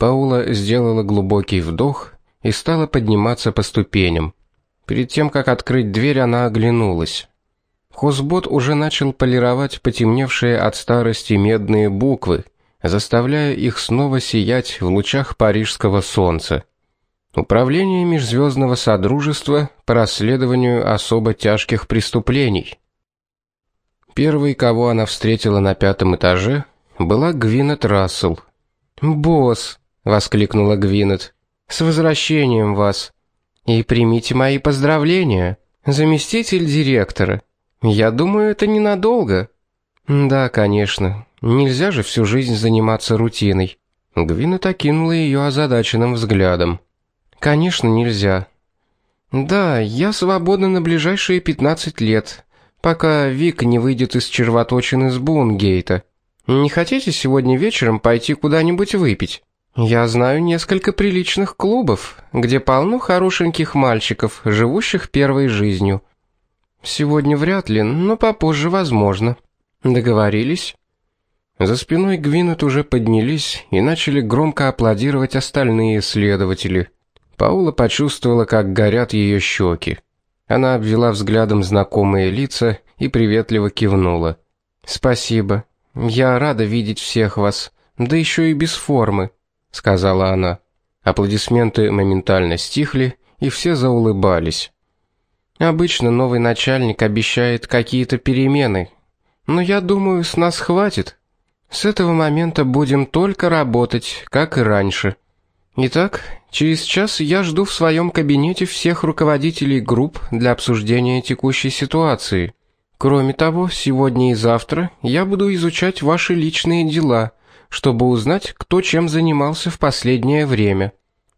Паула сделала глубокий вдох и стала подниматься по ступеням. Перед тем как открыть дверь, она оглянулась. Хозбот уже начал полировать потемневшие от старости медные буквы, заставляя их снова сиять в лучах парижского солнца. Управление межзвездного содружества по расследованию особо тяжких преступлений. Первой, кого она встретила на пятом этаже, была Гвинет Рассел. "Босс", воскликнула Гвинет. "С возвращением вас. И примите мои поздравления, заместитель директора. Я думаю, это ненадолго". "Да, конечно. Нельзя же всю жизнь заниматься рутиной". Гвинет окинула ее озадаченным взглядом. Конечно, нельзя. Да, я свободна на ближайшие 15 лет, пока Вик не выйдет из червоточины с Бунгейта. Не хотите сегодня вечером пойти куда-нибудь выпить? Я знаю несколько приличных клубов, где полно хорошеньких мальчиков, живущих первой жизнью. Сегодня вряд ли, но попозже возможно. Договорились? За спиной Гвинет уже поднялись и начали громко аплодировать остальные следователи. Паула почувствовала, как горят ее щеки. Она обвела взглядом знакомые лица и приветливо кивнула. Спасибо. Я рада видеть всех вас, да еще и без формы, сказала она. Аплодисменты моментально стихли, и все заулыбались. Обычно новый начальник обещает какие-то перемены, но я думаю, с нас хватит. С этого момента будем только работать, как и раньше. Итак, через час я жду в своем кабинете всех руководителей групп для обсуждения текущей ситуации. Кроме того, сегодня и завтра я буду изучать ваши личные дела, чтобы узнать, кто чем занимался в последнее время.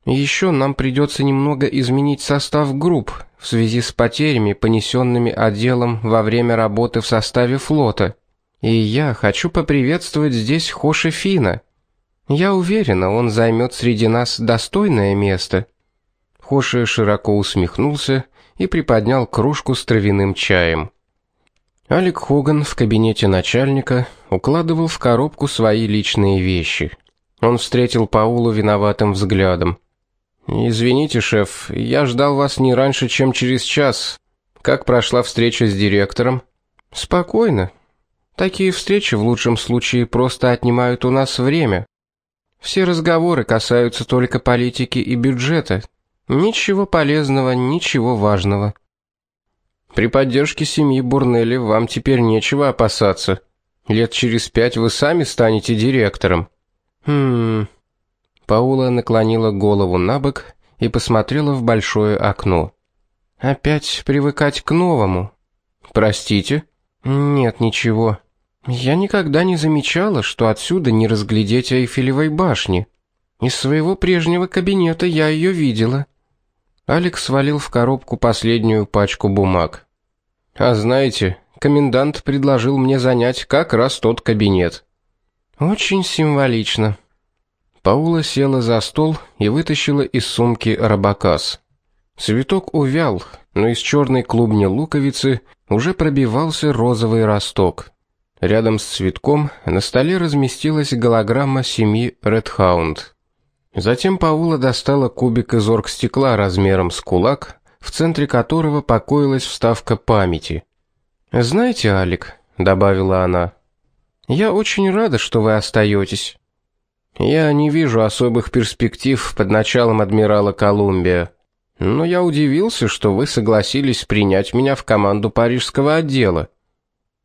Еще нам придется немного изменить состав групп в связи с потерями, понесенными отделом во время работы в составе флота. И я хочу поприветствовать здесь Хоши Фина. Я уверена, он займет среди нас достойное место. Хоши широко усмехнулся и приподнял кружку с травяным чаем. Алек Хоган в кабинете начальника укладывал в коробку свои личные вещи. Он встретил Паулу виноватым взглядом. Извините, шеф, я ждал вас не раньше, чем через час. Как прошла встреча с директором? Спокойно. Такие встречи в лучшем случае просто отнимают у нас время. Все разговоры касаются только политики и бюджета. Ничего полезного, ничего важного. При поддержке семьи Бурнелли вам теперь нечего опасаться. Лет через пять вы сами станете директором. Хм. Паула наклонила голову набок и посмотрела в большое окно. Опять привыкать к новому. Простите? Нет, ничего. Я никогда не замечала, что отсюда не разглядеть Эйфелевой башни. Из своего прежнего кабинета я ее видела. Алекс свалил в коробку последнюю пачку бумаг. А знаете, комендант предложил мне занять как раз тот кабинет. Очень символично. Паула села за стол и вытащила из сумки рабакас. Цветок увял, но из черной клубни луковицы уже пробивался розовый росток. Рядом с цветком на столе разместилась голограмма семьи Редхаунд. Затем Паула достала кубик из оргстекла размером с кулак, в центре которого покоилась вставка памяти. "Знаете, Алик", добавила она. "Я очень рада, что вы остаетесь. Я не вижу особых перспектив под началом адмирала Колумбия. Но я удивился, что вы согласились принять меня в команду парижского отдела.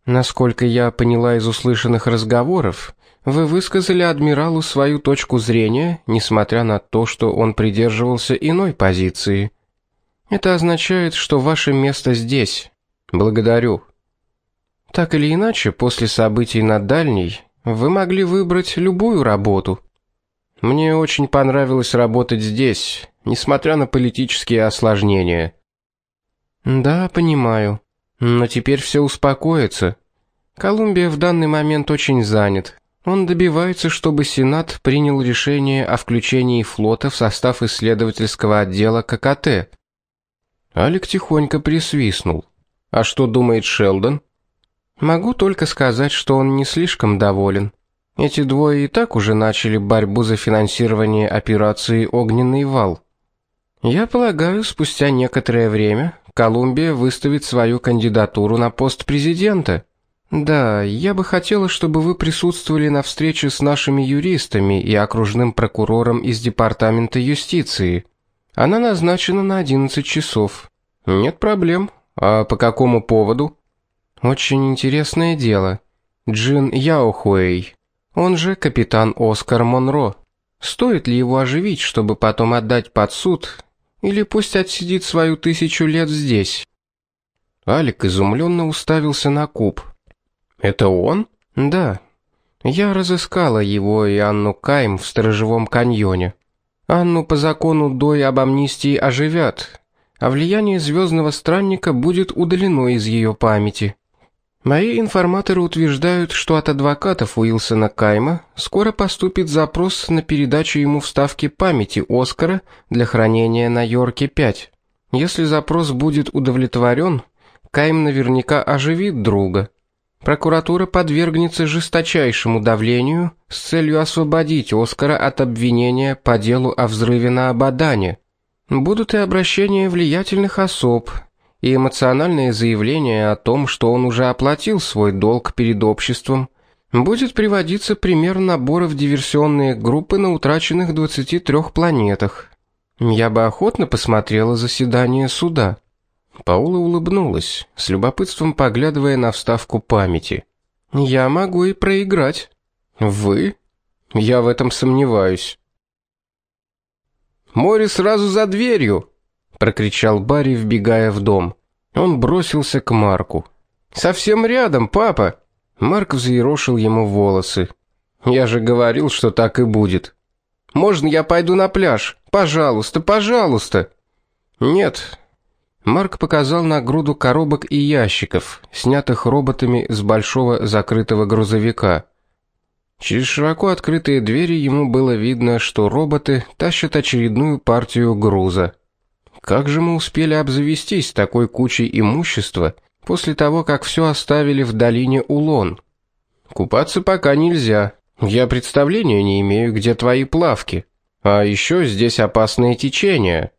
Насколько я поняла из услышанных разговоров, вы высказали адмиралу свою точку зрения, несмотря на то, что он придерживался иной позиции. Это означает, что ваше место здесь. Благодарю. Так или иначе, после событий на Дальней вы могли выбрать любую работу. Мне очень понравилось работать здесь, несмотря на политические осложнения. Да, понимаю. Но теперь все успокоится. Колумбия в данный момент очень занят. Он добивается, чтобы Сенат принял решение о включении флота в состав исследовательского отдела ККТ. Алик тихонько присвистнул. А что думает Шелдон? Могу только сказать, что он не слишком доволен. Эти двое и так уже начали борьбу за финансирование операции Огненный вал. Я полагаю, спустя некоторое время Колумбия выставит свою кандидатуру на пост президента. Да, я бы хотела, чтобы вы присутствовали на встрече с нашими юристами и окружным прокурором из департамента юстиции. Она назначена на 11 часов. Нет проблем. А по какому поводу? Очень интересное дело. Джин Яохуэй, он же капитан Оскар Монро. Стоит ли его оживить, чтобы потом отдать под суд, или пусть отсидит свою тысячу лет здесь? Алик изумленно уставился на куб. Это он? Да. Я разыскала его и Анну Кайм в Сторожевом каньоне. Анну по закону Дой об амнистии оживят, а влияние звездного странника будет удалено из ее памяти. Мои информаторы утверждают, что от адвокатов Уилсона Кайма скоро поступит запрос на передачу ему вставки памяти Оскара для хранения на Йорке-5. Если запрос будет удовлетворен, Кайм наверняка оживит друга. Прокуратура подвергнется жесточайшему давлению с целью освободить Оскара от обвинения по делу о взрыве на Абадане. Будут и обращения влиятельных особ, и эмоциональное заявление о том, что он уже оплатил свой долг перед обществом. Будет приводиться пример набора в диверсионные группы на утраченных 23 планетах. Я бы охотно посмотрела заседание суда. Паула улыбнулась, с любопытством поглядывая на вставку памяти. Я могу и проиграть. Вы? Я в этом сомневаюсь. Море сразу за дверью, прокричал Барри, вбегая в дом. Он бросился к Марку. Совсем рядом, папа. Марк взъерошил ему волосы. Я же говорил, что так и будет. Можно я пойду на пляж? Пожалуйста, пожалуйста. Нет, Марк показал на груду коробок и ящиков, снятых роботами с большого закрытого грузовика. Через широко открытые двери ему было видно, что роботы тащат очередную партию груза. Как же мы успели обзавестись такой кучей имущества после того, как все оставили в долине Улон? Купаться пока нельзя. Я представления не имею, где твои плавки. А еще здесь опасные течения.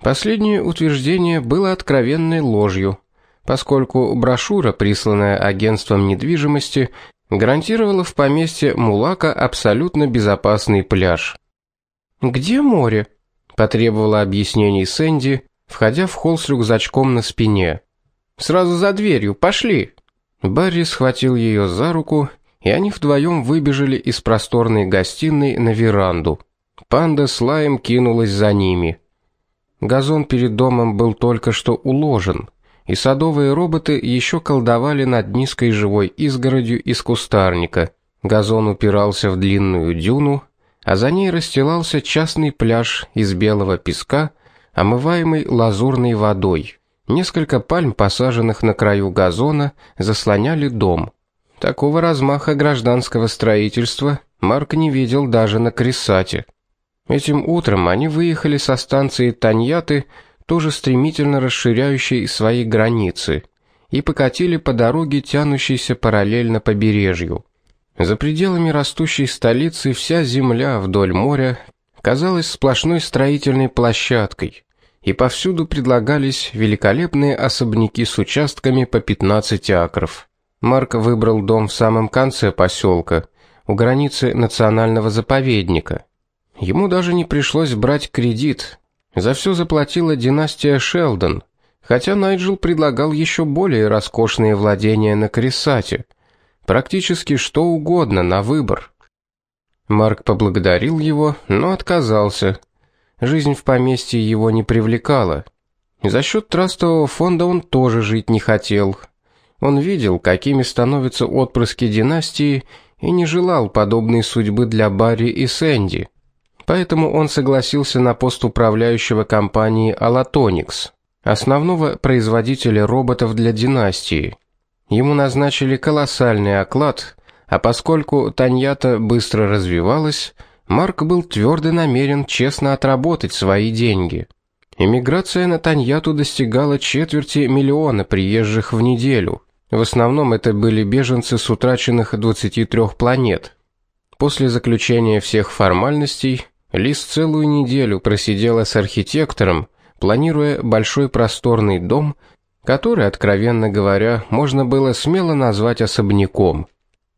Последнее утверждение было откровенной ложью, поскольку брошюра, присланная агентством недвижимости, гарантировала в поместье Мулака абсолютно безопасный пляж. Где море? потребовала объяснений Сэнди, входя в холл с рюкзачком на спине. Сразу за дверью, пошли. Барри схватил ее за руку, и они вдвоем выбежали из просторной гостиной на веранду. Панда с лаем кинулась за ними. Газон перед домом был только что уложен, и садовые роботы еще колдовали над низкой живой изгородью из кустарника. Газон упирался в длинную дюну, а за ней расстилался частный пляж из белого песка, омываемый лазурной водой. Несколько пальм, посаженных на краю газона, заслоняли дом. Такого размаха гражданского строительства Марк не видел даже на Крисате. Этим утром они выехали со станции Таньяты, тоже стремительно расширяющей свои границы, и покатили по дороге, тянущейся параллельно побережью. За пределами растущей столицы вся земля вдоль моря казалась сплошной строительной площадкой, и повсюду предлагались великолепные особняки с участками по 15 акров. Марк выбрал дом в самом конце поселка, у границы национального заповедника. Ему даже не пришлось брать кредит. За все заплатила династия Шелдон, хотя Найджел предлагал еще более роскошные владения на Крисате. Практически что угодно на выбор. Марк поблагодарил его, но отказался. Жизнь в поместье его не привлекала. За счет трастового фонда он тоже жить не хотел. Он видел, какими становятся отпрыски династии, и не желал подобной судьбы для Барри и Сэнди поэтому он согласился на пост управляющего компании Alatoниcs, основного производителя роботов для династии. Ему назначили колоссальный оклад, а поскольку Таньята быстро развивалась, Марк был твердо намерен честно отработать свои деньги. Иммиграция на Таньяту достигала четверти миллиона приезжих в неделю. В основном это были беженцы с утраченных 23 планет. После заключения всех формальностей Лис целую неделю просидела с архитектором, планируя большой просторный дом, который, откровенно говоря, можно было смело назвать особняком.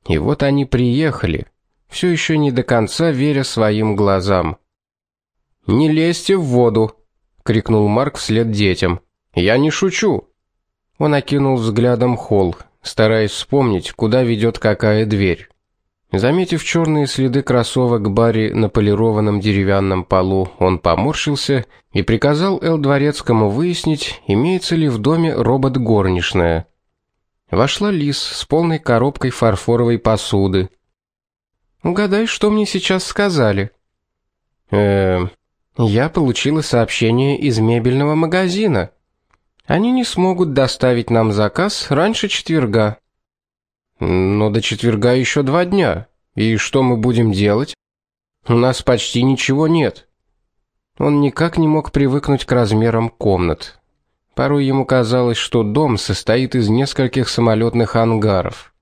И вот они приехали, все еще не до конца веря своим глазам. "Не лезьте в воду", крикнул Марк вслед детям. "Я не шучу". Он окинул взглядом холл, стараясь вспомнить, куда ведет какая дверь. Заметив черные следы кроссовок Барри на полированном деревянном полу, он поморщился и приказал Эл Дворецкому выяснить, имеется ли в доме робот-горничная. Вошла Лис с полной коробкой фарфоровой посуды. Угадай, что мне сейчас сказали? Э, я получила сообщение из мебельного магазина. Они не смогут доставить нам заказ раньше четверга. Но до четверга еще два дня. И что мы будем делать? У нас почти ничего нет. Он никак не мог привыкнуть к размерам комнат. Порой ему казалось, что дом состоит из нескольких самолетных ангаров.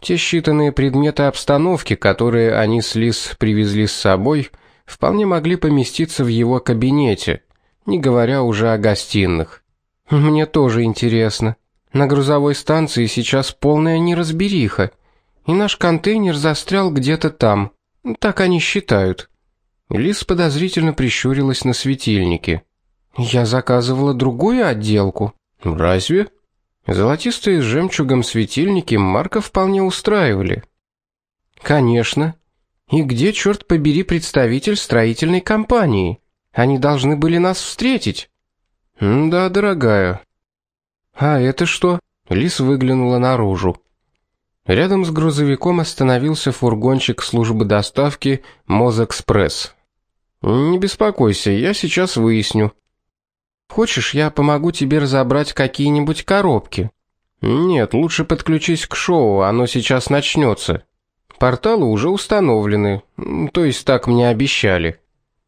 Те считанные предметы обстановки, которые они с Лис привезли с собой, вполне могли поместиться в его кабинете, не говоря уже о гостиных. Мне тоже интересно. На грузовой станции сейчас полная неразбериха, и наш контейнер застрял где-то там. Так они считают. Лис подозрительно прищурилась на светильнике. Я заказывала другую отделку. Разве? Золотистые с жемчугом светильники Марка вполне устраивали. Конечно. И где черт побери представитель строительной компании? Они должны были нас встретить. Да, дорогая, а это что? Лис выглянула наружу. Рядом с грузовиком остановился фургончик службы доставки Мозэкспресс. Не беспокойся, я сейчас выясню. Хочешь, я помогу тебе разобрать какие-нибудь коробки? Нет, лучше подключись к шоу, оно сейчас начнется. Порталы уже установлены, то есть так мне обещали.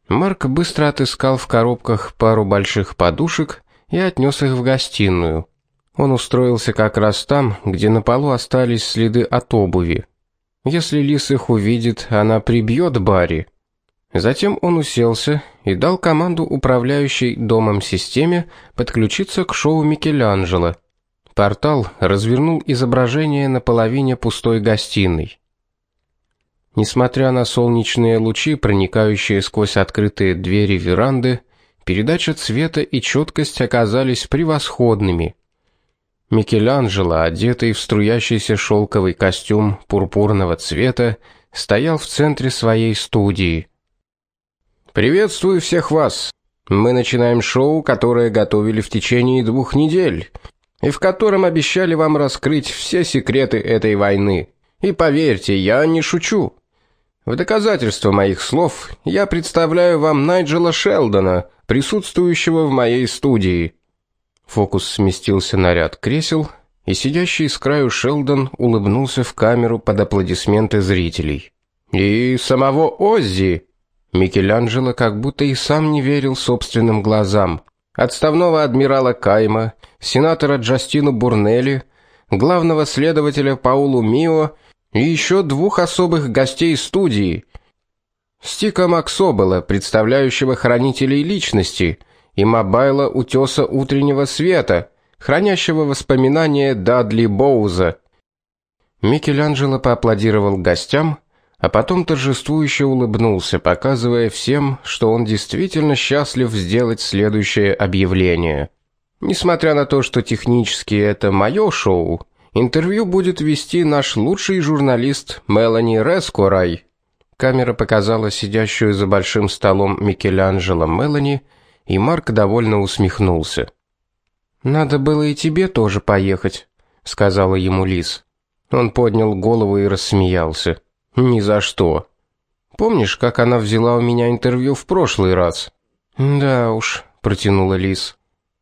Марк быстро отыскал в коробках пару больших подушек и отнес их в гостиную. Он устроился как раз там, где на полу остались следы от обуви. Если Лис их увидит, она прибьет Барри. Затем он уселся и дал команду управляющей домом системе подключиться к шоу Микеланджело. Портал развернул изображение на половине пустой гостиной. Несмотря на солнечные лучи, проникающие сквозь открытые двери веранды, передача цвета и четкость оказались превосходными. Микеланджело, одетый в струящийся шелковый костюм пурпурного цвета, стоял в центре своей студии. Приветствую всех вас. Мы начинаем шоу, которое готовили в течение двух недель, и в котором обещали вам раскрыть все секреты этой войны. И поверьте, я не шучу. В доказательство моих слов я представляю вам Найджела Шелдона, присутствующего в моей студии. Фокус сместился на ряд кресел, и сидящий с краю Шелдон улыбнулся в камеру под аплодисменты зрителей. И самого Оззи Микеланджело как будто и сам не верил собственным глазам. Отставного адмирала Кайма, сенатора Джастину Бурнелли, главного следователя Паулу Мио и еще двух особых гостей студии. Стика Максобела, представляющего хранителей личности – и Мобайла утеса утреннего света, хранящего воспоминания Дадли Боуза. Микеланджело поаплодировал гостям, а потом торжествующе улыбнулся, показывая всем, что он действительно счастлив сделать следующее объявление. Несмотря на то, что технически это моё шоу, интервью будет вести наш лучший журналист Мелани Рескорай. Камера показала сидящую за большим столом Микеланджело Мелани и Марк довольно усмехнулся. Надо было и тебе тоже поехать, сказала ему Лис. Он поднял голову и рассмеялся. Ни за что. Помнишь, как она взяла у меня интервью в прошлый раз? Да уж, протянула Лис.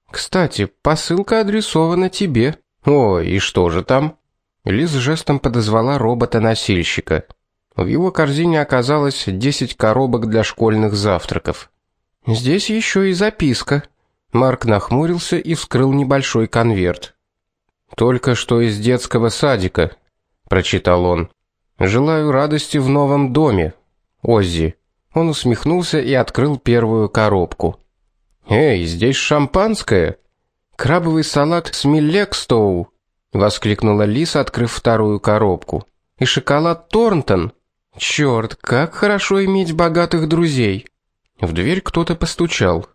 Кстати, посылка адресована тебе. Ой, и что же там? Лис жестом подозвала робота-носильщика. В его корзине оказалось 10 коробок для школьных завтраков. Здесь еще и записка. Марк нахмурился и вскрыл небольшой конверт. Только что из детского садика, прочитал он. Желаю радости в новом доме. Оззи. Он усмехнулся и открыл первую коробку. Эй, здесь шампанское. Крабовый салат с Миллекстоу, воскликнула Лиса, открыв вторую коробку. И шоколад Торнтон. Черт, как хорошо иметь богатых друзей. В дверь кто-то постучал.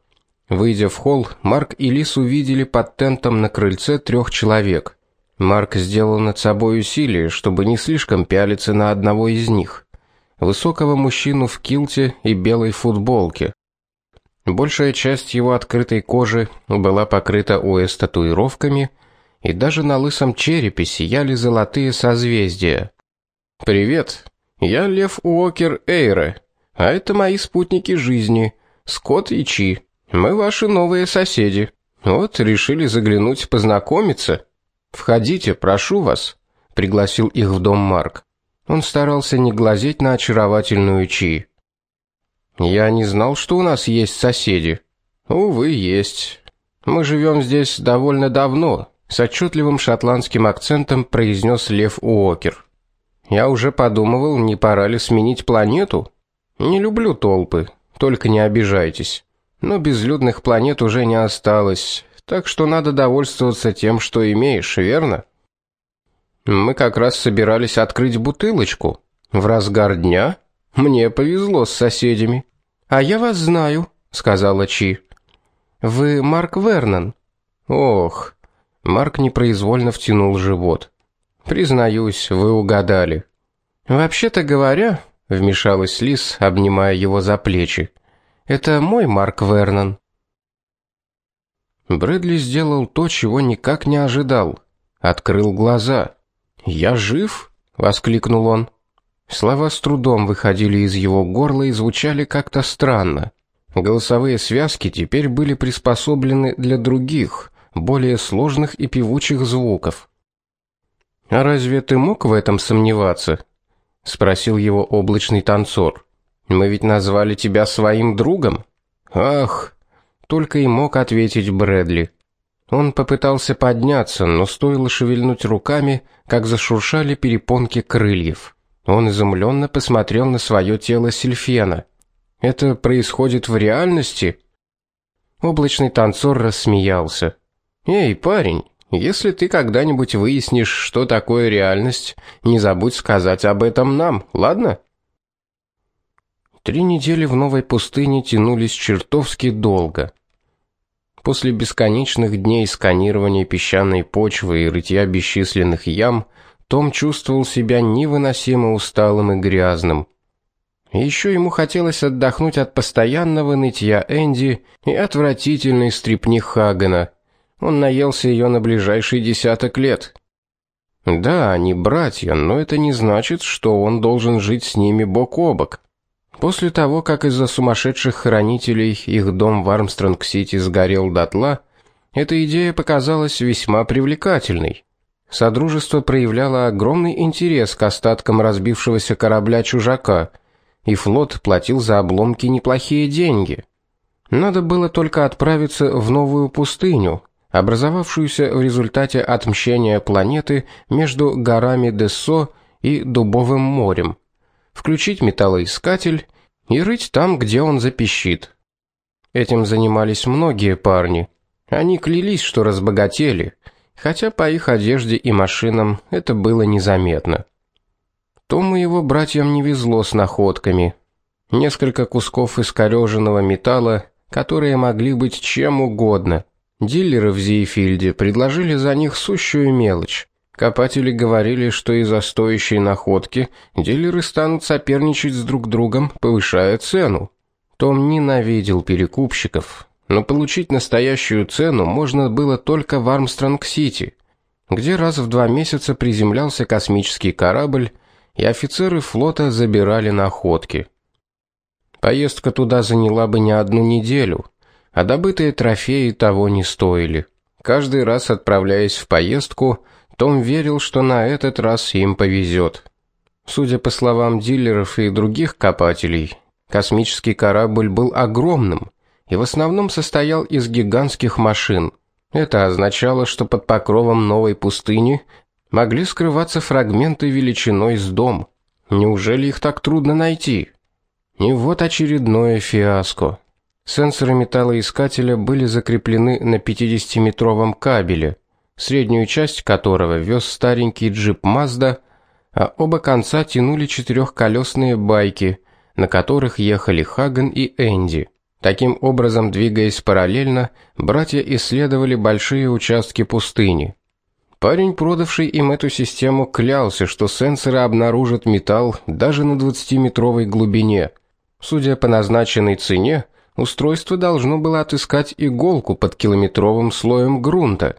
Выйдя в холл, Марк и Лис увидели под тентом на крыльце трех человек. Марк сделал над собой усилие, чтобы не слишком пялиться на одного из них. Высокого мужчину в килте и белой футболке. Большая часть его открытой кожи была покрыта УС татуировками, и даже на лысом черепе сияли золотые созвездия. Привет. Я Лев Уокер Эйре, а это мои спутники жизни, Скотт и Чи. Мы ваши новые соседи. Вот решили заглянуть познакомиться. Входите, прошу вас, пригласил их в дом Марк. Он старался не глазеть на очаровательную Чи. Я не знал, что у нас есть соседи. Увы, есть. Мы живем здесь довольно давно, с отчетливым шотландским акцентом произнес Лев Уокер. Я уже подумывал, не пора ли сменить планету. Не люблю толпы, только не обижайтесь. Но безлюдных планет уже не осталось, так что надо довольствоваться тем, что имеешь, верно? Мы как раз собирались открыть бутылочку в разгар дня. Мне повезло с соседями. А я вас знаю, сказала Чи. Вы Марк Вернон. Ох. Марк непроизвольно втянул живот. Признаюсь, вы угадали. Вообще-то говоря, вмешалась Лис, обнимая его за плечи. Это мой Марк Вернон. Брэдли сделал то, чего никак не ожидал. Открыл глаза. "Я жив?" воскликнул он. Слова с трудом выходили из его горла и звучали как-то странно. Голосовые связки теперь были приспособлены для других, более сложных и певучих звуков. А разве ты мог в этом сомневаться? Спросил его облачный танцор. Мы ведь назвали тебя своим другом. Ах, только и мог ответить Брэдли. Он попытался подняться, но стоило шевельнуть руками, как зашуршали перепонки крыльев. Он изумленно посмотрел на свое тело Сильфена. Это происходит в реальности? Облачный танцор рассмеялся. Эй, парень, если ты когда-нибудь выяснишь, что такое реальность, не забудь сказать об этом нам, ладно? Три недели в новой пустыне тянулись чертовски долго. После бесконечных дней сканирования песчаной почвы и рытья бесчисленных ям, том чувствовал себя невыносимо усталым и грязным. Еще ему хотелось отдохнуть от постоянного нытья Энди и отвратительной стрипни Хагана, он наелся ее на ближайшие десяток лет. Да, они братья, но это не значит, что он должен жить с ними бок о бок. После того, как из-за сумасшедших хранителей их дом в Армстронг-Сити сгорел дотла, эта идея показалась весьма привлекательной. Содружество проявляло огромный интерес к остаткам разбившегося корабля чужака, и флот платил за обломки неплохие деньги. Надо было только отправиться в новую пустыню, образовавшуюся в результате отмщения планеты между горами Дессо и Дубовым морем, включить металлоискатель и рыть там, где он запищит. Этим занимались многие парни. Они клялись, что разбогатели, хотя по их одежде и машинам это было незаметно. Тому его братьям не везло с находками. Несколько кусков искореженного металла, которые могли быть чем угодно – Дилеры в Зейфильде предложили за них сущую мелочь. Копатели говорили, что из-за стоящей находки дилеры станут соперничать с друг другом, повышая цену. Том ненавидел перекупщиков, но получить настоящую цену можно было только в Армстронг-Сити, где раз в два месяца приземлялся космический корабль, и офицеры флота забирали находки. Поездка туда заняла бы не одну неделю – а добытые трофеи того не стоили. Каждый раз отправляясь в поездку, Том верил, что на этот раз им повезет. Судя по словам дилеров и других копателей, космический корабль был огромным и в основном состоял из гигантских машин. Это означало, что под покровом новой пустыни могли скрываться фрагменты величиной с дом. Неужели их так трудно найти? И вот очередное фиаско. Сенсоры металлоискателя были закреплены на 50-метровом кабеле, среднюю часть которого вез старенький джип Mazda, а оба конца тянули четырехколесные байки, на которых ехали Хаган и Энди. Таким образом, двигаясь параллельно, братья исследовали большие участки пустыни. Парень, продавший им эту систему, клялся, что сенсоры обнаружат металл даже на 20-метровой глубине. Судя по назначенной цене, устройство должно было отыскать иголку под километровым слоем грунта.